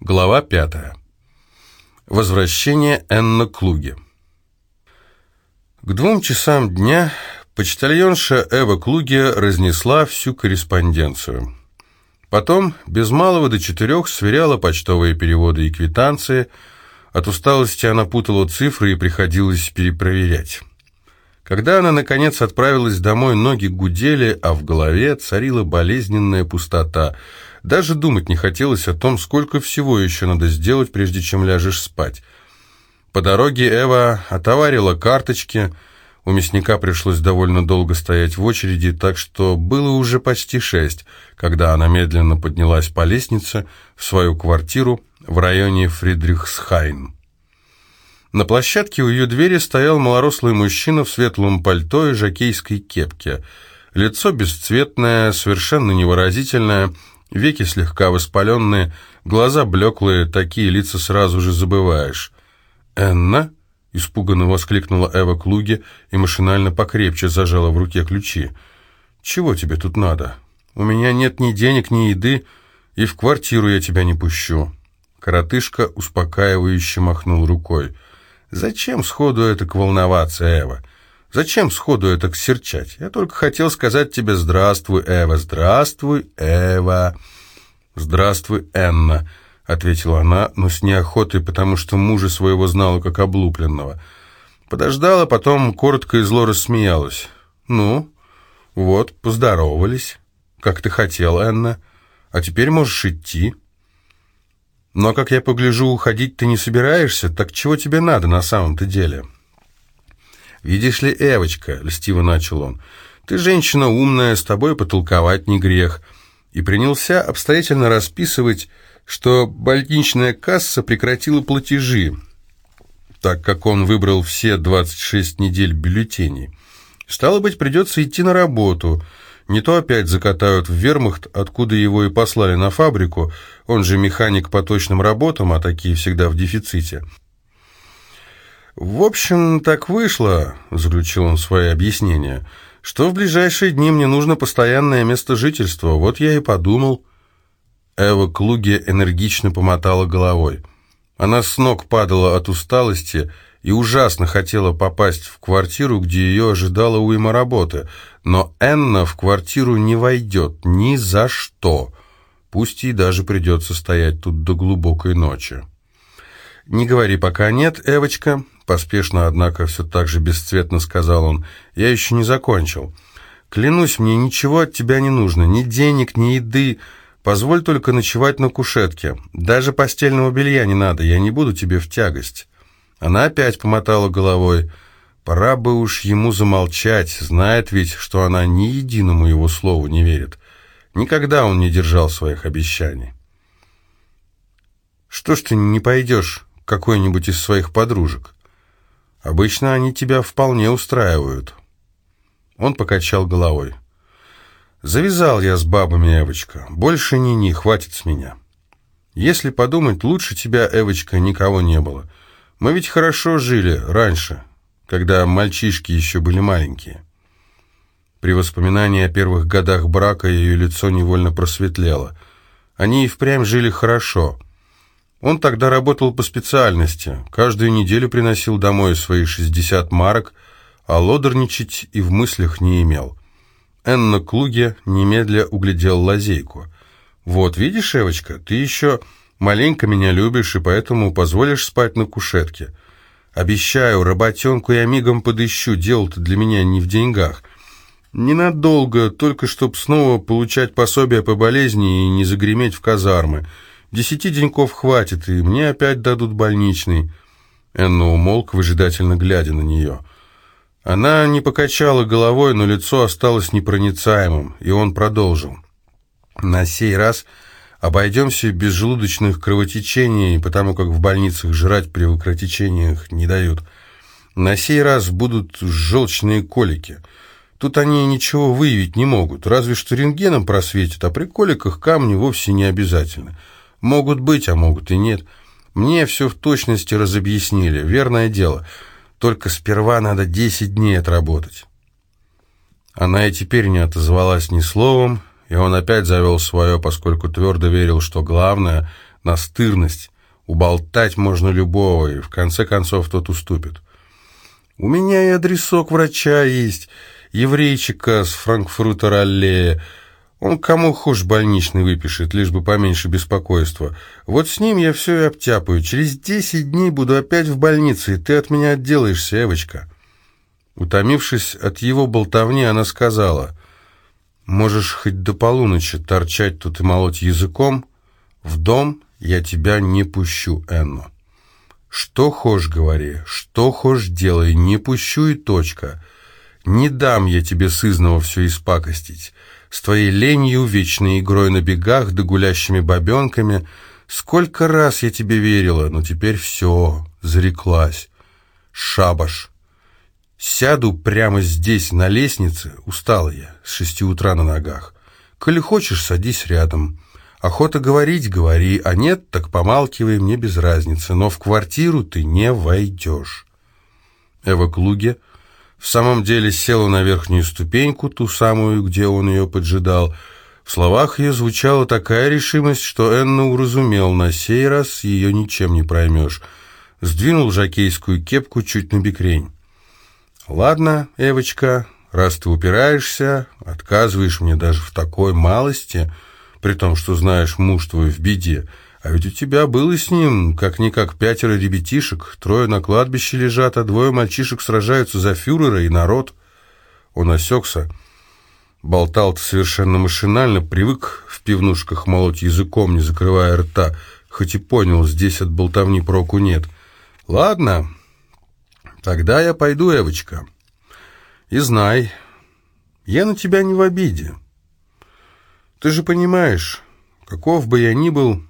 Глава пятая. Возвращение Энна Клуги. К двум часам дня почтальонша Эва Клуги разнесла всю корреспонденцию. Потом, без малого до четырех, сверяла почтовые переводы и квитанции. От усталости она путала цифры и приходилось перепроверять. Когда она, наконец, отправилась домой, ноги гудели, а в голове царила болезненная пустота – даже думать не хотелось о том, сколько всего еще надо сделать, прежде чем ляжешь спать. По дороге Эва отоварила карточки, у мясника пришлось довольно долго стоять в очереди, так что было уже почти шесть, когда она медленно поднялась по лестнице в свою квартиру в районе Фридрихсхайн. На площадке у ее двери стоял малорослый мужчина в светлом пальто и жакейской кепке. Лицо бесцветное, совершенно невыразительное, Веки слегка воспаленные, глаза блеклые, такие лица сразу же забываешь. «Энна?» — испуганно воскликнула Эва Клуги и машинально покрепче зажала в руке ключи. «Чего тебе тут надо? У меня нет ни денег, ни еды, и в квартиру я тебя не пущу». Коротышка успокаивающе махнул рукой. «Зачем сходу это волноваться, Эва? Зачем сходу это серчать? Я только хотел сказать тебе «Здравствуй, Эва, здравствуй, Эва». «Здравствуй, Энна», — ответила она, но с неохотой, потому что мужа своего знала как облупленного. Подождала, потом коротко и зло рассмеялась. «Ну, вот, поздоровались. Как ты хотела, Энна. А теперь можешь идти». «Но, как я погляжу, уходить ты не собираешься, так чего тебе надо на самом-то деле?» «Видишь ли, Эвочка», — льстиво начал он, — «ты женщина умная, с тобой потолковать не грех». И принялся обстоятельно расписывать, что больничная касса прекратила платежи, так как он выбрал все 26 недель бюллетеней. Стало быть, придется идти на работу. Не то опять закатают в вермахт, откуда его и послали на фабрику, он же механик по точным работам, а такие всегда в дефиците. «В общем, так вышло», — заключил он свое объяснение, «что в ближайшие дни мне нужно постоянное место жительства. Вот я и подумал». Эва Клуги энергично помотала головой. Она с ног падала от усталости и ужасно хотела попасть в квартиру, где ее ожидала уйма работы. Но Энна в квартиру не войдет ни за что. Пусть ей даже придется стоять тут до глубокой ночи. «Не говори пока нет, Эвочка. Поспешно, однако, все так же бесцветно сказал он. «Я еще не закончил. Клянусь, мне ничего от тебя не нужно. Ни денег, ни еды. Позволь только ночевать на кушетке. Даже постельного белья не надо. Я не буду тебе в тягость». Она опять помотала головой. Пора бы уж ему замолчать. Знает ведь, что она ни единому его слову не верит. Никогда он не держал своих обещаний. «Что ж ты не пойдешь какой-нибудь из своих подружек?» Обычно они тебя вполне устраивают». Он покачал головой. «Завязал я с бабами, Эвочка. Больше ни-ни, хватит с меня. Если подумать, лучше тебя, Эвочка, никого не было. Мы ведь хорошо жили раньше, когда мальчишки еще были маленькие». При воспоминании о первых годах брака ее лицо невольно просветлело. Они и впрямь жили хорошо – он тогда работал по специальности, каждую неделю приносил домой свои 60 марок, а лодерничать и в мыслях не имел. Энна Клуге немедля углядел лазейку. «Вот, видишь, Эвочка, ты еще маленько меня любишь и поэтому позволишь спать на кушетке. Обещаю, работенку я мигом подыщу, дело-то для меня не в деньгах. Ненадолго, только чтоб снова получать пособие по болезни и не загреметь в казармы». Десяти деньков хватит, и мне опять дадут больничный». Энна умолк, выжидательно глядя на нее. Она не покачала головой, но лицо осталось непроницаемым, и он продолжил. «На сей раз обойдемся без желудочных кровотечений, потому как в больницах жрать при кровотечениях не дают. На сей раз будут желчные колики». Тут они ничего выявить не могут, разве что рентгеном просветят, а при коликах камни вовсе не обязательно. Могут быть, а могут и нет. Мне все в точности разобъяснили. Верное дело. Только сперва надо десять дней отработать. Она и теперь не отозвалась ни словом, и он опять завел свое, поскольку твердо верил, что главное настырность. Уболтать можно любого, и в конце концов тот уступит. У меня и адресок врача есть, еврейчика с Франкфуртер-аллея. Он кому хошь больничный выпишет, лишь бы поменьше беспокойства. Вот с ним я все и обтяпаю. Через десять дней буду опять в больнице, и ты от меня отделаешься, Эвочка». Утомившись от его болтовни, она сказала, «Можешь хоть до полуночи торчать тут и молоть языком. В дом я тебя не пущу, Энно. Что хошь говори, что хошь делай, не пущу и точка. Не дам я тебе сызново все испакостить» с твоей ленью, вечной игрой на бегах да гулящими бабенками. Сколько раз я тебе верила, но теперь все, зареклась. Шабаш. Сяду прямо здесь, на лестнице, устала я, с шести утра на ногах. Коли хочешь, садись рядом. Охота говорить — говори, а нет, так помалкивай, мне без разницы, но в квартиру ты не войдешь. Эва Клуге в самом деле села на верхнюю ступеньку, ту самую, где он ее поджидал. В словах ее звучала такая решимость, что Энна уразумел, на сей раз ее ничем не проймешь. Сдвинул жакейскую кепку чуть на бекрень. «Ладно, Эвочка, раз ты упираешься, отказываешь мне даже в такой малости, при том, что знаешь, муж твой в беде, а ведь у тебя было с ним, как-никак, пятеро ребятишек, трое на кладбище лежат, а двое мальчишек сражаются за фюрера и народ. Он осекся, болтал совершенно машинально, привык в пивнушках молоть языком, не закрывая рта, хоть и понял, здесь от болтовни проку нет. Ладно, тогда я пойду, Эвочка. И знай, я на тебя не в обиде. Ты же понимаешь, каков бы я ни был...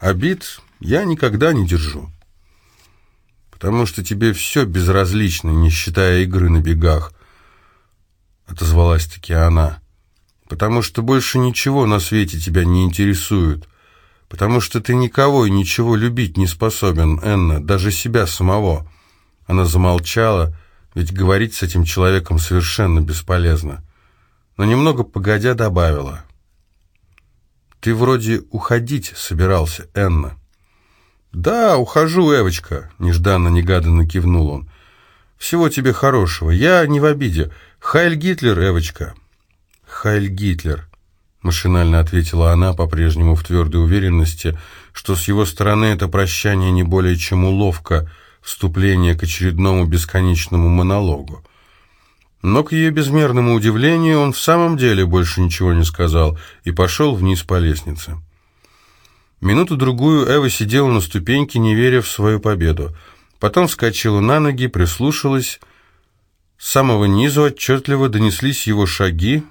Обид я никогда не держу. Потому что тебе все безразлично, не считая игры на бегах. Отозвалась-таки она. Потому что больше ничего на свете тебя не интересует. Потому что ты никого и ничего любить не способен, Энна, даже себя самого. Она замолчала, ведь говорить с этим человеком совершенно бесполезно. Но немного погодя добавила — «Ты вроде уходить собирался, Энна». «Да, ухожу, Эвочка», — нежданно-негаданно кивнул он. «Всего тебе хорошего. Я не в обиде. Хайль Гитлер, Эвочка». «Хайль Гитлер», — машинально ответила она, по-прежнему в твердой уверенности, что с его стороны это прощание не более чем уловка, вступление к очередному бесконечному монологу. Но к ее безмерному удивлению он в самом деле больше ничего не сказал и пошел вниз по лестнице. Минуту-другую Эва сидела на ступеньке, не веря в свою победу. Потом вскочила на ноги, прислушалась. С самого низу отчетливо донеслись его шаги.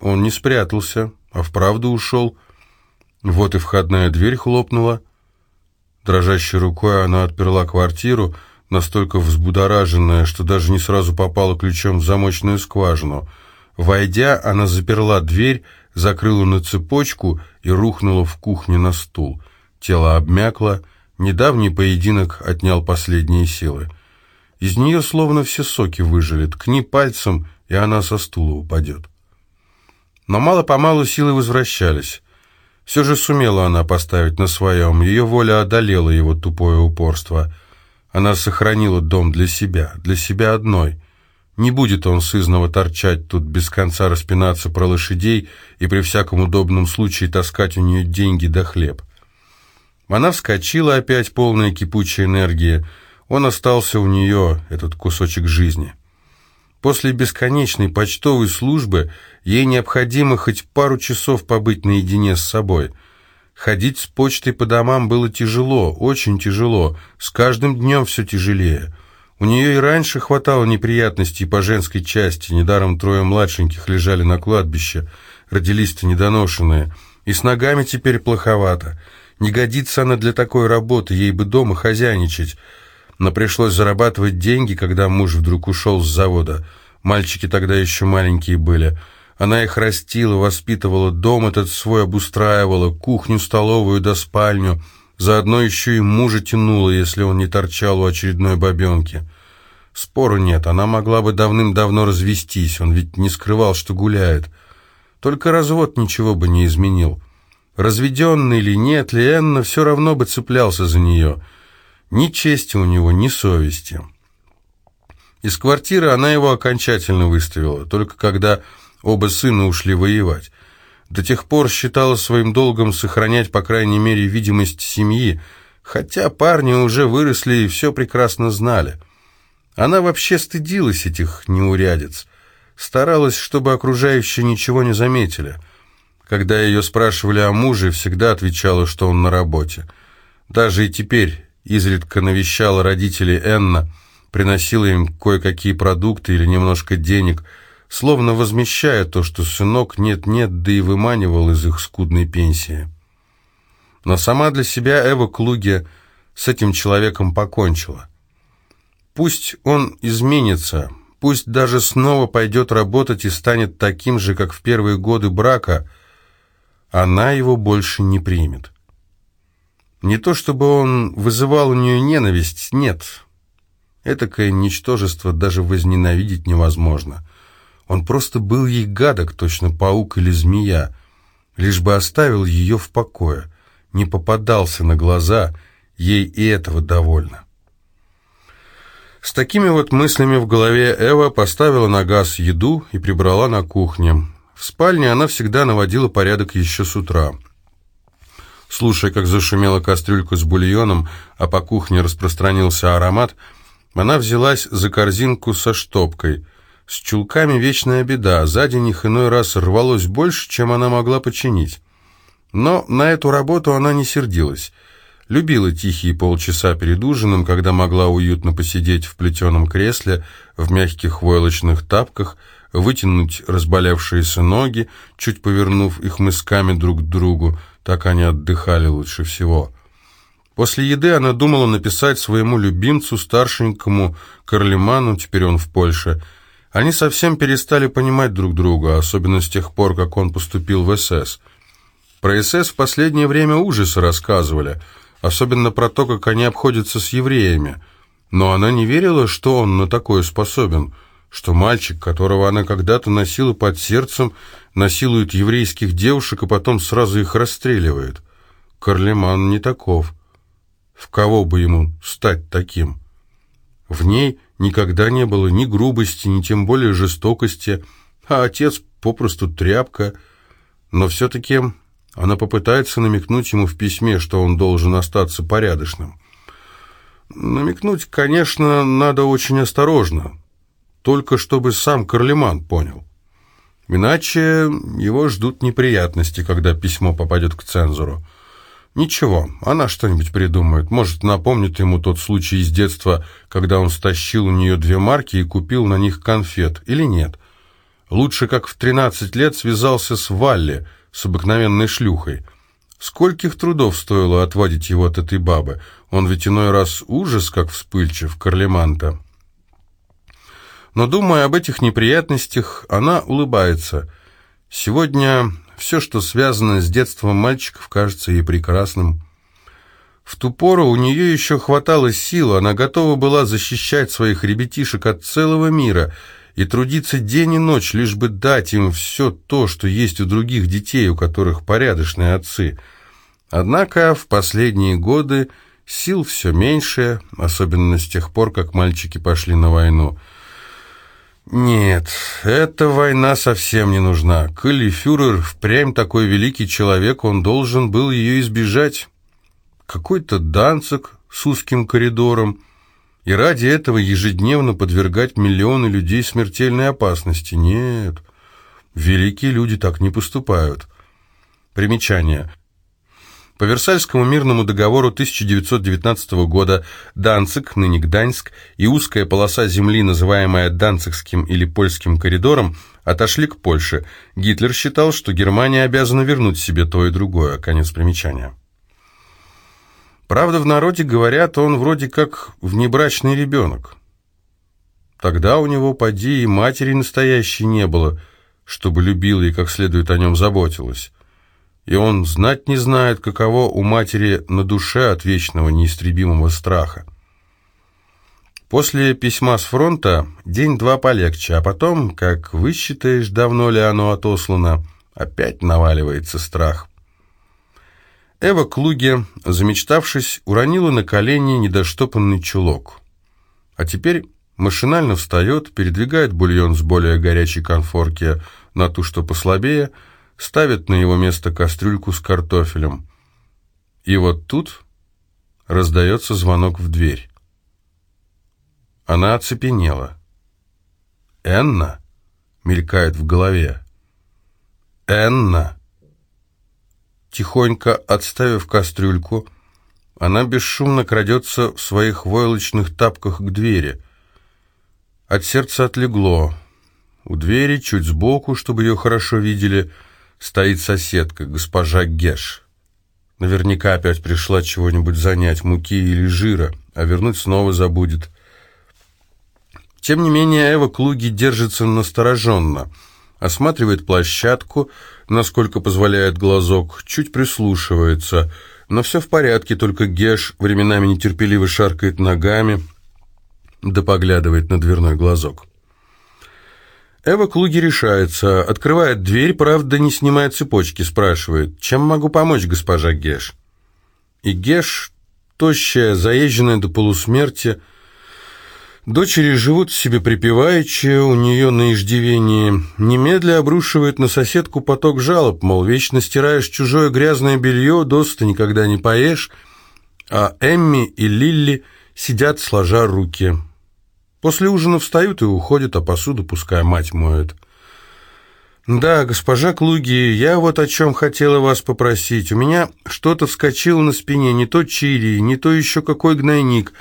Он не спрятался, а вправду ушел. Вот и входная дверь хлопнула. Дрожащей рукой она отперла квартиру, настолько взбудораженная, что даже не сразу попала ключом в замочную скважину. Войдя, она заперла дверь, закрыла на цепочку и рухнула в кухне на стул. Тело обмякло, недавний поединок отнял последние силы. Из нее словно все соки выжили, ткни пальцем, и она со стула упадет. Но мало-помалу силы возвращались. Все же сумела она поставить на своем, ее воля одолела его тупое упорство — она сохранила дом для себя, для себя одной. Не будет он сызново торчать тут, без конца распинаться про лошадей и при всяком удобном случае таскать у нее деньги да хлеб. Она вскочила опять, полная кипучей энергии. Он остался у нее, этот кусочек жизни. После бесконечной почтовой службы ей необходимо хоть пару часов побыть наедине с собой – Ходить с почтой по домам было тяжело, очень тяжело, с каждым днем все тяжелее. У нее и раньше хватало неприятностей по женской части, недаром трое младшеньких лежали на кладбище, родились-то недоношенные, и с ногами теперь плоховато. Не годится она для такой работы, ей бы дома хозяйничать. Но пришлось зарабатывать деньги, когда муж вдруг ушел с завода. Мальчики тогда еще маленькие были – она их растила, воспитывала, дом этот свой обустраивала, кухню, столовую да спальню. Заодно еще и мужа тянула, если он не торчал у очередной бабенки. Спору нет, она могла бы давным-давно развестись, он ведь не скрывал, что гуляет. Только развод ничего бы не изменил. Разведенный ли, нет ли, все равно бы цеплялся за нее. Ни чести у него, ни совести. Из квартиры она его окончательно выставила, только когда оба сына ушли воевать. До тех пор считала своим долгом сохранять, по крайней мере, видимость семьи, хотя парни уже выросли и все прекрасно знали. Она вообще стыдилась этих неурядиц, старалась, чтобы окружающие ничего не заметили. Когда ее спрашивали о муже, всегда отвечала, что он на работе. Даже и теперь изредка навещала родителей Энна, приносила им кое-какие продукты или немножко денег, словно возмещая то, что сынок нет-нет, да и выманивал из их скудной пенсии. Но сама для себя Эва Клуге с этим человеком покончила. Пусть он изменится, пусть даже снова пойдет работать и станет таким же, как в первые годы брака, она его больше не примет. Не то чтобы он вызывал у нее ненависть, нет. Этакое ничтожество даже возненавидеть невозможно. Он просто был ей гадок, точно паук или змея, лишь бы оставил ее в покое не попадался на глаза, ей и этого довольно. С такими вот мыслями в голове Эва поставила на газ еду и прибрала на кухне. В спальне она всегда наводила порядок еще с утра. Слушая, как зашумела кастрюлька с бульоном, а по кухне распространился аромат, она взялась за корзинку со штопкой. С чулками вечная беда, за день их иной раз рвалось больше, чем она могла починить. Но на эту работу она не сердилась. Любила тихие полчаса перед ужином, когда могла уютно посидеть в плетеном кресле, в мягких войлочных тапках, вытянуть разболевшиеся ноги, чуть повернув их мысками друг к другу, так они отдыхали лучше всего. После еды она думала написать своему любимцу, старшенькому Карлеману, теперь он в Польше. Они совсем перестали понимать друг друга, особенно с тех пор, как он поступил в СС. Про СС в последнее время ужасы рассказывали, особенно про то, как они обходятся с евреями. Но она не верила, что он на такое способен, что мальчик, которого она когда-то носила под сердцем, насилует еврейских девушек, и потом сразу их расстреливает. Карлеман не таков. В кого бы ему стать таким? В ней никогда не было ни грубости, ни тем более жестокости, а отец попросту тряпка. Но все-таки она попытается намекнуть ему в письме, что он должен остаться порядочным. Намекнуть, конечно, надо очень осторожно, только чтобы сам Карлеман понял. Иначе его ждут неприятности, когда письмо попадет к цензору. Ничего, она что-нибудь придумает. Может, напомнит ему тот случай из детства, когда он стащил у нее две марки и купил на них конфет, или нет. Лучше, как в 13 лет, связался с Валли – с обыкновенной шлюхой. Скольких трудов стоило отводить его от этой бабы? Он ведь иной раз ужас, как вспыльчив, Карлеманта. Но, думая об этих неприятностях, она улыбается. Сегодня все, что связано с детством мальчиков, кажется ей прекрасным. В ту пору у нее еще хватало сил, она готова была защищать своих ребятишек от целого мира — и трудиться день и ночь, лишь бы дать им все то, что есть у других детей, у которых порядочные отцы. Однако в последние годы сил все меньше, особенно с тех пор, как мальчики пошли на войну. Нет, эта война совсем не нужна. Коли фюрер впрямь такой великий человек, он должен был ее избежать. Какой-то Данцик с узким коридором, и ради этого ежедневно подвергать миллионы людей смертельной опасности. Нет, великие люди так не поступают. Примечание. По Версальскому мирному договору 1919 года Данцик, ныне Гданьск, и узкая полоса земли, называемая Данцикским или Польским коридором, отошли к Польше. Гитлер считал, что Германия обязана вернуть себе то и другое. Конец примечания. Правда, в народе говорят, он вроде как внебрачный ребенок. Тогда у него, поди, и матери настоящей не было, чтобы любила и как следует о нем заботилась. И он знать не знает, каково у матери на душе от вечного неистребимого страха. После письма с фронта день-два полегче, а потом, как высчитаешь, давно ли оно отослано, опять наваливается страх. Эва Клуге, замечтавшись, уронила на колени недоштопанный чулок. А теперь машинально встает, передвигает бульон с более горячей конфорки на ту, что послабее, ставит на его место кастрюльку с картофелем. И вот тут раздается звонок в дверь. Она оцепенела. «Энна?» — мелькает в голове. «Энна?» Тихонько отставив кастрюльку, она бесшумно крадется в своих войлочных тапках к двери. От сердца отлегло. У двери, чуть сбоку, чтобы ее хорошо видели, стоит соседка, госпожа Геш. Наверняка опять пришла чего-нибудь занять, муки или жира, а вернуть снова забудет. Тем не менее, Эва Клуги держится настороженно, осматривает площадку, насколько позволяет глазок, чуть прислушивается. Но все в порядке, только Геш временами нетерпеливо шаркает ногами, да поглядывает на дверной глазок. Эва Клуги решается, открывает дверь, правда, не снимает цепочки, спрашивает, «Чем могу помочь, госпожа Геш?» И Геш, тощая, заезженная до полусмерти, Дочери живут себе припеваючи, у нее на иждивении. Немедля обрушивает на соседку поток жалоб, мол, вечно стираешь чужое грязное белье, досыта никогда не поешь, а Эмми и Лилли сидят, сложа руки. После ужина встают и уходят, а посуду пускай мать моет. «Да, госпожа Клуги, я вот о чем хотела вас попросить. У меня что-то вскочило на спине, не то чили, не то еще какой гнойник».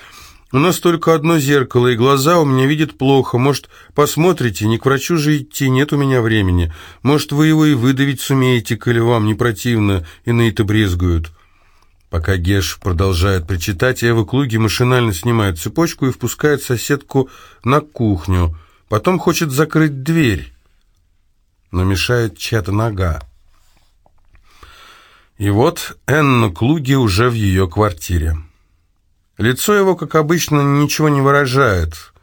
У нас только одно зеркало, и глаза у меня видят плохо. Может, посмотрите, не к врачу же идти, нет у меня времени. Может, вы его и выдавить сумеете, коли вам не противно, иные-то брезгуют». Пока Геш продолжает причитать, Эва Клуги машинально снимает цепочку и впускает соседку на кухню. Потом хочет закрыть дверь, но мешает чья-то нога. И вот Энна Клуги уже в ее квартире. Лицо его, как обычно, ничего не выражает.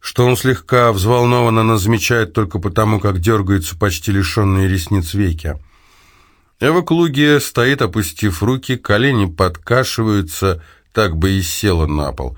Что он слегка взволнован, она замечает только потому, как дергаются почти лишенные ресниц веки. Эва Клугия стоит, опустив руки, колени подкашиваются, так бы и села на пол.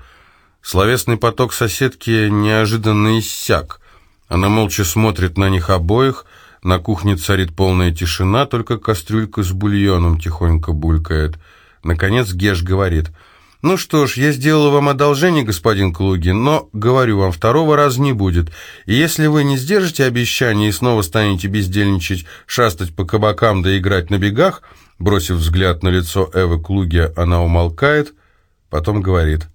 Словесный поток соседки неожиданно иссяк. Она молча смотрит на них обоих, на кухне царит полная тишина, только кастрюлька с бульоном тихонько булькает. Наконец Геш говорит — «Ну что ж, я сделала вам одолжение, господин Клугин, но, говорю вам, второго раза не будет. И если вы не сдержите обещание и снова станете бездельничать, шастать по кабакам да играть на бегах...» Бросив взгляд на лицо Эвы Клуги, она умолкает, потом говорит.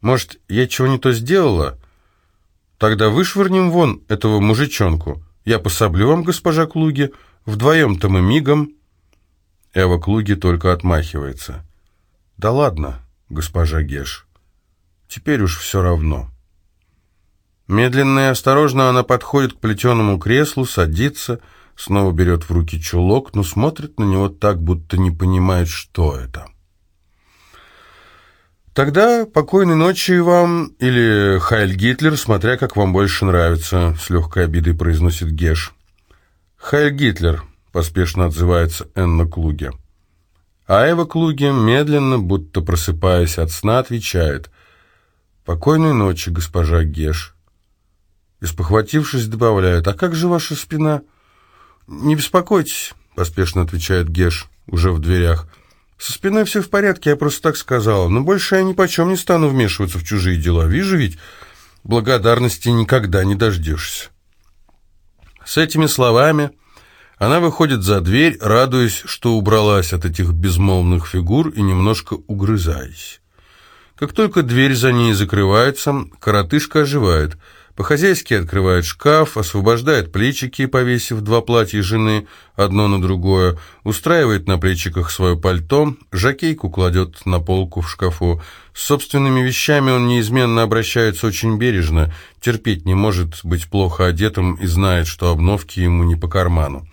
«Может, я чего не то сделала? Тогда вышвырнем вон этого мужичонку. Я пособлю вам, госпожа Клуги, вдвоем-то мы мигом...» Эва Клуги только отмахивается. «Да ладно, госпожа Геш, теперь уж все равно». Медленно и осторожно она подходит к плетеному креслу, садится, снова берет в руки чулок, но смотрит на него так, будто не понимает, что это. «Тогда покойной ночи вам, или Хайль Гитлер, смотря как вам больше нравится», — с легкой обидой произносит Геш. «Хайль Гитлер», — поспешно отзывается Энна Клуге. А Эва Клуги, медленно, будто просыпаясь от сна, отвечает «Покойной ночи, госпожа Геш». Испохватившись, добавляет «А как же ваша спина?» «Не беспокойтесь», — поспешно отвечает Геш, уже в дверях. «Со спиной все в порядке, я просто так сказала, но больше я ни почем не стану вмешиваться в чужие дела. Вижу ведь, благодарности никогда не дождешься». С этими словами она выходит за дверь, радуясь, что убралась от этих безмолвных фигур и немножко угрызаясь. Как только дверь за ней закрывается, коротышка оживает. По-хозяйски открывает шкаф, освобождает плечики, повесив два платья жены одно на другое, устраивает на плечиках свое пальто, жакейку кладет на полку в шкафу. С собственными вещами он неизменно обращается очень бережно, терпеть не может быть плохо одетым и знает, что обновки ему не по карману.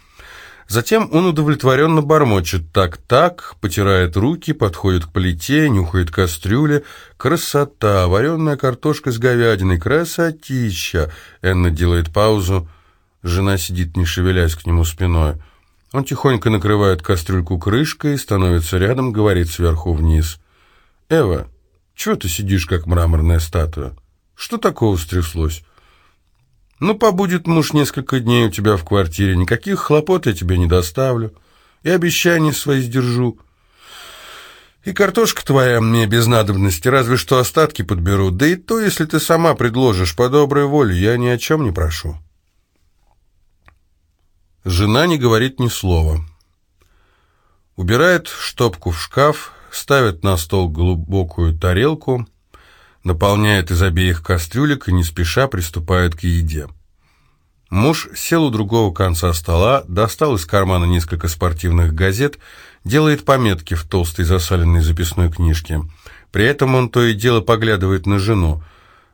Затем он удовлетворенно бормочет «так-так», потирает руки, подходит к плите, нюхает кастрюли. «Красота! Вареная картошка с говядиной! Красотища!» Энна делает паузу. Жена сидит, не шевелясь к нему спиной. Он тихонько накрывает кастрюльку крышкой, становится рядом, говорит сверху вниз. «Эва, чего ты сидишь, как мраморная статуя? Что такого стряслось?» «Ну, побудет муж несколько дней у тебя в квартире, никаких хлопот я тебе не доставлю, и обещания свои сдержу. И картошка твоя мне без надобности, разве что остатки подберу, да и то, если ты сама предложишь по доброй воле, я ни о чем не прошу». Жена не говорит ни слова. Убирает штопку в шкаф, ставит на стол глубокую тарелку, наполняет из обеих кастрюлек и не спеша приступает к еде. Муж сел у другого конца стола, достал из кармана несколько спортивных газет, делает пометки в толстой засаленной записной книжке. При этом он то и дело поглядывает на жену.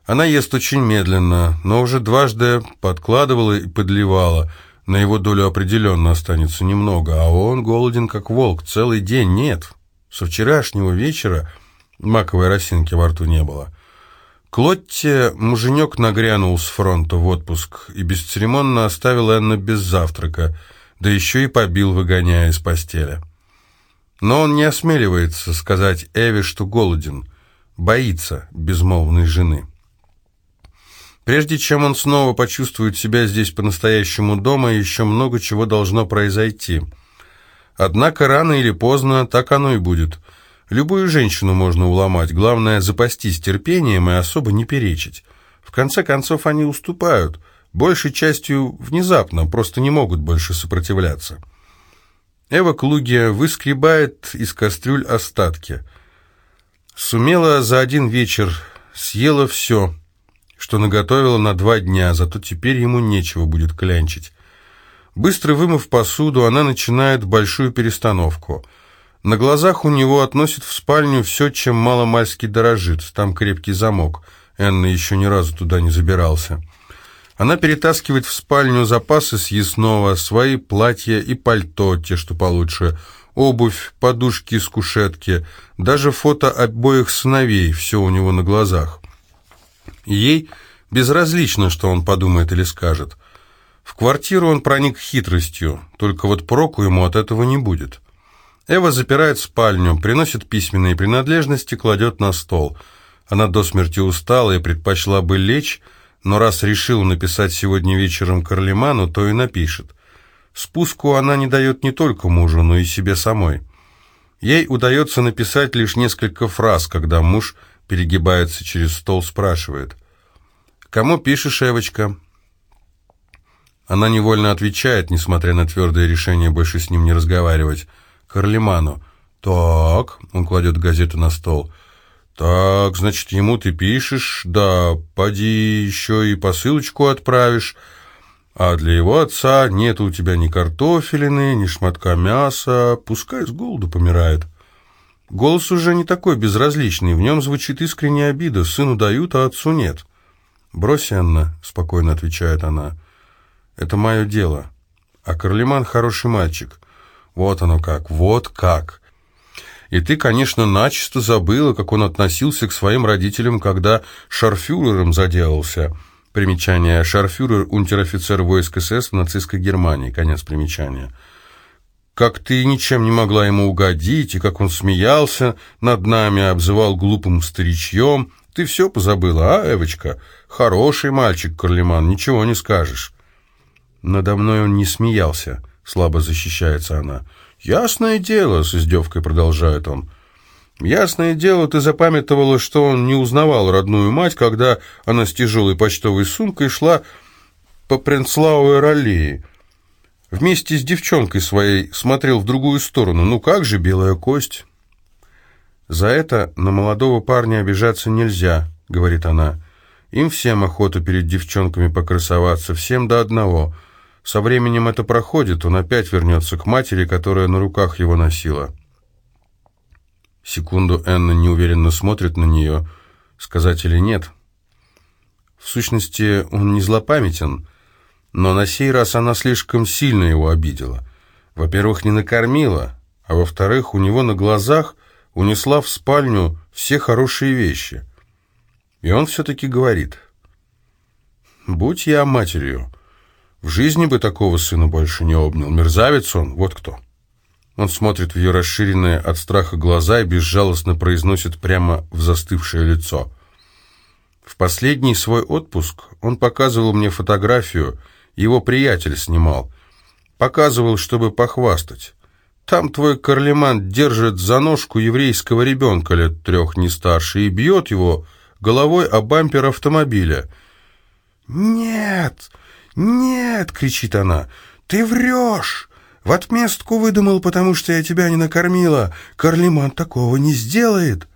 Она ест очень медленно, но уже дважды подкладывала и подливала – на его долю определенно останется немного, а он голоден как волк, целый день нет. Со вчерашнего вечера маковой росинки во рту не было. Клотте муженек нагрянул с фронта в отпуск и бесцеремонно оставил Энна без завтрака, да еще и побил, выгоняя из постели. Но он не осмеливается сказать Эве, что голоден, боится безмолвной жены. Прежде чем он снова почувствует себя здесь по-настоящему дома, еще много чего должно произойти. Однако рано или поздно так оно и будет. Любую женщину можно уломать, главное запастись терпением и особо не перечить. В конце концов они уступают, большей частью внезапно, просто не могут больше сопротивляться. Эва Клугия выскребает из кастрюль остатки. Сумела за один вечер, съела все – что наготовила на два дня, зато теперь ему нечего будет клянчить. Быстро вымыв посуду, она начинает большую перестановку. На глазах у него относит в спальню все, чем мало-мальски дорожит. Там крепкий замок. Энна еще ни разу туда не забирался. Она перетаскивает в спальню запасы съестного, свои платья и пальто, те, что получше, обувь, подушки с кушетки, даже фото обоих сыновей, все у него на глазах. Ей безразлично, что он подумает или скажет. В квартиру он проник хитростью, только вот проку ему от этого не будет. Эва запирает спальню, приносит письменные принадлежности, кладет на стол. Она до смерти устала и предпочла бы лечь, но раз решил написать сегодня вечером Карлеману, то и напишет. Спуску она не дает не только мужу, но и себе самой. Ей удается написать лишь несколько фраз, когда муж перегибается через стол, спрашивает. «Кому пишешь, Эвочка?» Она невольно отвечает, несмотря на твердое решение больше с ним не разговаривать. «Карлеману». «Так», — он кладет газету на стол. «Так, значит, ему ты пишешь, да, поди еще и посылочку отправишь, а для его отца нет у тебя ни картофелины, ни шматка мяса, пускай с голоду помирает». Голос уже не такой безразличный, в нем звучит искренняя обида, сыну дают, а отцу нет. «Брось, Анна», — спокойно отвечает она, — «это мое дело. А Карлеман хороший мальчик. Вот оно как, вот как. И ты, конечно, начисто забыла, как он относился к своим родителям, когда шарфюрером заделался». Примечание. Шарфюрер – унтер-офицер войск СС в нацистской Германии. Конец примечания как ты ничем не могла ему угодить, и как он смеялся над нами, обзывал глупым старичьем. Ты все позабыла, а, Эвочка? Хороший мальчик, Карлеман, ничего не скажешь». «Надо мной он не смеялся», — слабо защищается она. «Ясное дело», — с издевкой продолжает он. «Ясное дело, ты запамятовала, что он не узнавал родную мать, когда она с тяжелой почтовой сумкой шла по Пренцлауэр аллее. Вместе с девчонкой своей смотрел в другую сторону. Ну как же, белая кость? За это на молодого парня обижаться нельзя, говорит она. Им всем охота перед девчонками покрасоваться, всем до одного. Со временем это проходит, он опять вернется к матери, которая на руках его носила. Секунду Энна неуверенно смотрит на нее, сказать или нет. В сущности, он не злопамятен, но на сей раз она слишком сильно его обидела. Во-первых, не накормила, а во-вторых, у него на глазах унесла в спальню все хорошие вещи. И он все-таки говорит, «Будь я матерью, В жизни бы такого сына больше не обнял. Мерзавец он, вот кто. Он смотрит в ее расширенные от страха глаза и безжалостно произносит прямо в застывшее лицо. В последний свой отпуск он показывал мне фотографию, его приятель снимал. Показывал, чтобы похвастать. Там твой Карлеман держит за ножку еврейского ребенка лет трех не старше и бьет его головой о бампер автомобиля. «Нет, нет!» — кричит она. «Ты врешь! В отместку выдумал, потому что я тебя не накормила. Карлеман такого не сделает!»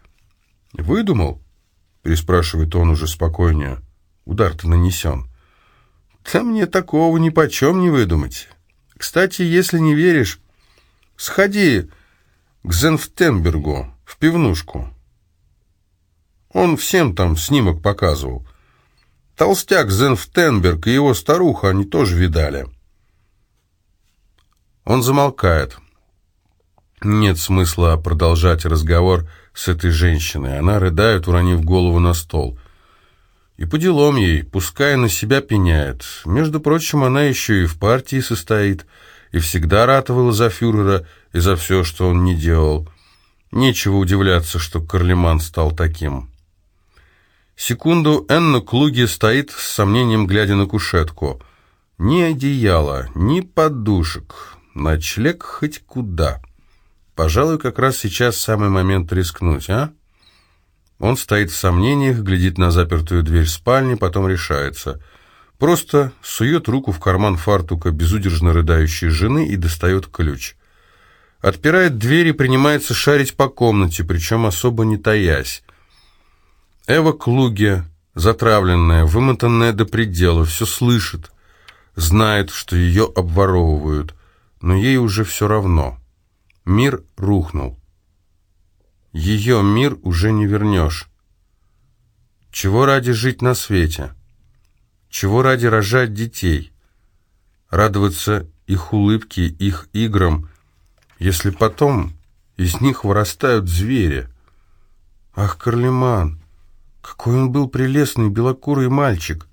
«Выдумал?» — переспрашивает он уже спокойнее. Удар-то нанесен. «Да мне такого ни почем не выдумать. Кстати, если не веришь, Сходи к Зенфтенбергу, в пивнушку. Он всем там снимок показывал. Толстяк Зенфтенберг и его старуха, они тоже видали. Он замолкает. Нет смысла продолжать разговор с этой женщиной. Она рыдает, уронив голову на стол. И по делам ей, пускай на себя пеняет. Между прочим, она еще и в партии состоит и всегда ратовала за фюрера и за все, что он не делал. Нечего удивляться, что Карлеман стал таким. Секунду Энна Клуги стоит с сомнением, глядя на кушетку. Ни одеяла, ни подушек, ночлег хоть куда. Пожалуй, как раз сейчас самый момент рискнуть, а? Он стоит в сомнениях, глядит на запертую дверь спальни, потом решается — Просто сует руку в карман фартука безудержно рыдающей жены и достает ключ. Отпирает дверь и принимается шарить по комнате, причем особо не таясь. Эва Клуге, затравленная, вымотанная до предела, все слышит, знает, что ее обворовывают, но ей уже все равно. Мир рухнул. Ее мир уже не вернешь. Чего ради жить на свете? Чего ради рожать детей? Радоваться их улыбке, их играм, если потом из них вырастают звери. Ах, Карлеман, какой он был прелестный белокурый мальчик!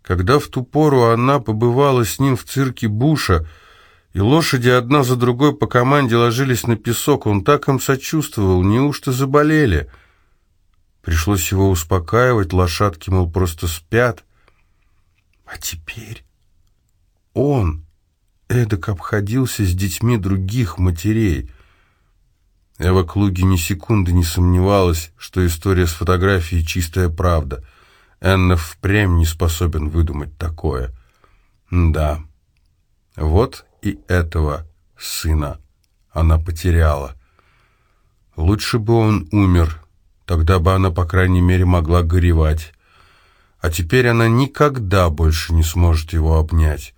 Когда в ту пору она побывала с ним в цирке Буша, и лошади одна за другой по команде ложились на песок, он так им сочувствовал, неужто заболели? Пришлось его успокаивать, лошадки, мол, просто спят. А теперь он эдак обходился с детьми других матерей. Эва Клуги ни секунды не сомневалась, что история с фотографией чистая правда. Энна впрямь не способен выдумать такое. Да, вот и этого сына она потеряла. Лучше бы он умер, тогда бы она, по крайней мере, могла горевать а теперь она никогда больше не сможет его обнять.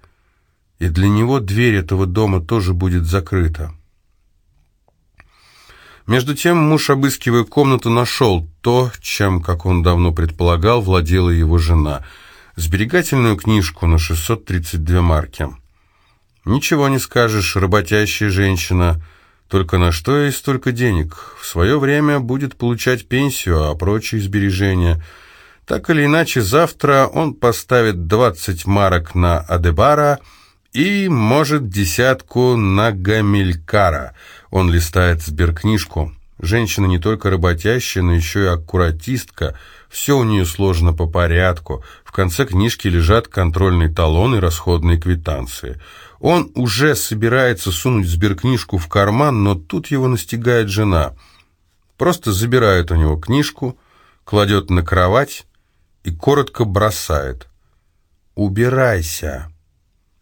И для него дверь этого дома тоже будет закрыта. Между тем муж, обыскивая комнату, нашел то, чем, как он давно предполагал, владела его жена. Сберегательную книжку на 632 марки. Ничего не скажешь, работящая женщина. Только на что ей столько денег? В свое время будет получать пенсию, а прочие сбережения – так или иначе, завтра он поставит 20 марок на Адебара и, может, десятку на Гамилькара. Он листает сберкнижку. Женщина не только работящая, но еще и аккуратистка. Все у нее сложно по порядку. В конце книжки лежат контрольный талон и расходные квитанции. Он уже собирается сунуть сберкнижку в карман, но тут его настигает жена. Просто забирает у него книжку, кладет на кровать и коротко бросает. «Убирайся!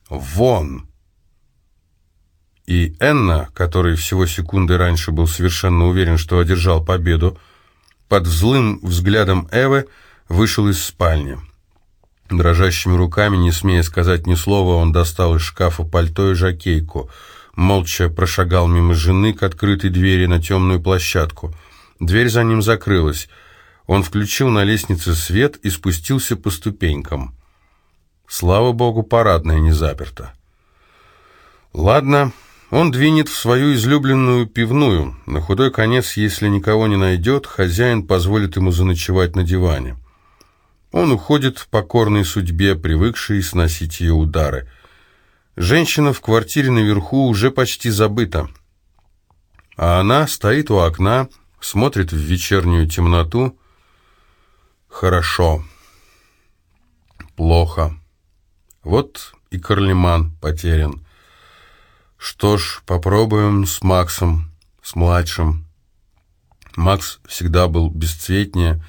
Вон!» И Энна, который всего секунды раньше был совершенно уверен, что одержал победу, под злым взглядом Эвы вышел из спальни. Дрожащими руками, не смея сказать ни слова, он достал из шкафа пальто и жакейку, молча прошагал мимо жены к открытой двери на темную площадку. Дверь за ним закрылась — он включил на лестнице свет и спустился по ступенькам. Слава богу, парадная не заперта. Ладно, он двинет в свою излюбленную пивную. На худой конец, если никого не найдет, хозяин позволит ему заночевать на диване. Он уходит покорной судьбе, привыкшей сносить ее удары. Женщина в квартире наверху уже почти забыта. А она стоит у окна, смотрит в вечернюю темноту. Хорошо. Плохо. Вот и Карлеман потерян. Что ж, попробуем с Максом, с младшим. Макс всегда был бесцветнее,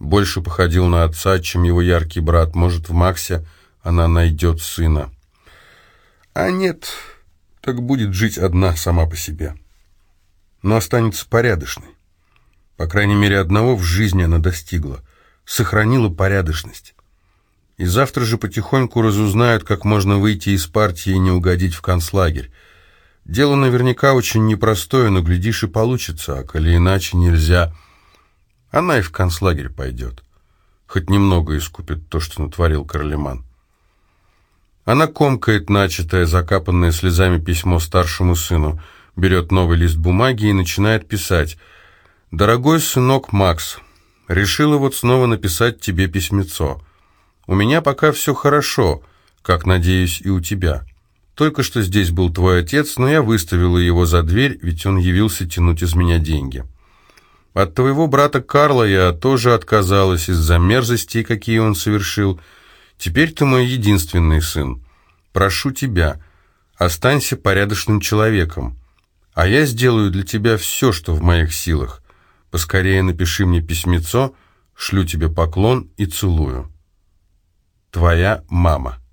больше походил на отца, чем его яркий брат. Может, в Максе она найдет сына. А нет, так будет жить одна сама по себе. Но останется порядочной. По крайней мере, одного в жизни она достигла. Сохранила порядочность. И завтра же потихоньку разузнают, как можно выйти из партии и не угодить в концлагерь. Дело наверняка очень непростое, но, глядишь, и получится, а коли иначе нельзя. Она и в концлагерь пойдет. Хоть немного искупит то, что натворил Карлеман. Она комкает начатое, закапанное слезами письмо старшему сыну, берет новый лист бумаги и начинает писать. «Дорогой сынок Макс, решила вот снова написать тебе письмецо. У меня пока все хорошо, как, надеюсь, и у тебя». Только что здесь был твой отец, но я выставила его за дверь, ведь он явился тянуть из меня деньги. От твоего брата Карла я тоже отказалась из-за мерзостей, какие он совершил. Теперь ты мой единственный сын. Прошу тебя, останься порядочным человеком, а я сделаю для тебя все, что в моих силах. Поскорее напиши мне письмецо, шлю тебе поклон и целую. Твоя мама.